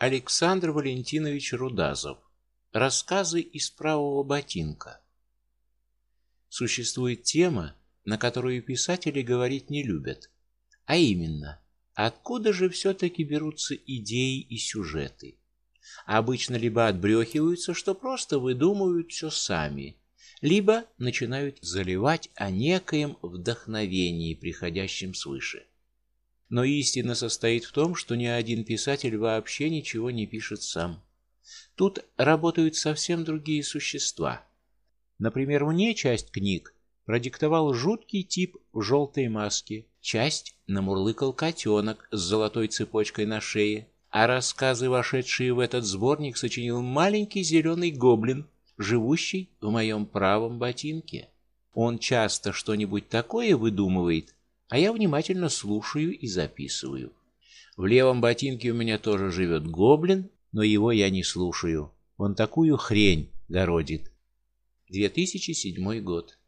Александр Валентинович Рудазов. Рассказы из правого ботинка. Существует тема, на которую писатели говорить не любят, а именно: откуда же все таки берутся идеи и сюжеты? Обычно либо отбрехиваются, что просто выдумывают все сами, либо начинают заливать о некоем вдохновении, приходящем свыше. Но истина состоит в том, что ни один писатель вообще ничего не пишет сам. Тут работают совсем другие существа. Например, мне часть книг продиктовал жуткий тип в желтой маске, часть намурлыкал котенок с золотой цепочкой на шее, а рассказы, вошедшие в этот сборник, сочинил маленький зеленый гоблин, живущий в моем правом ботинке. Он часто что-нибудь такое выдумывает, а я внимательно слушаю и записываю. В левом ботинке у меня тоже живет гоблин, но его я не слушаю. Он такую хрень городит. 2007 год.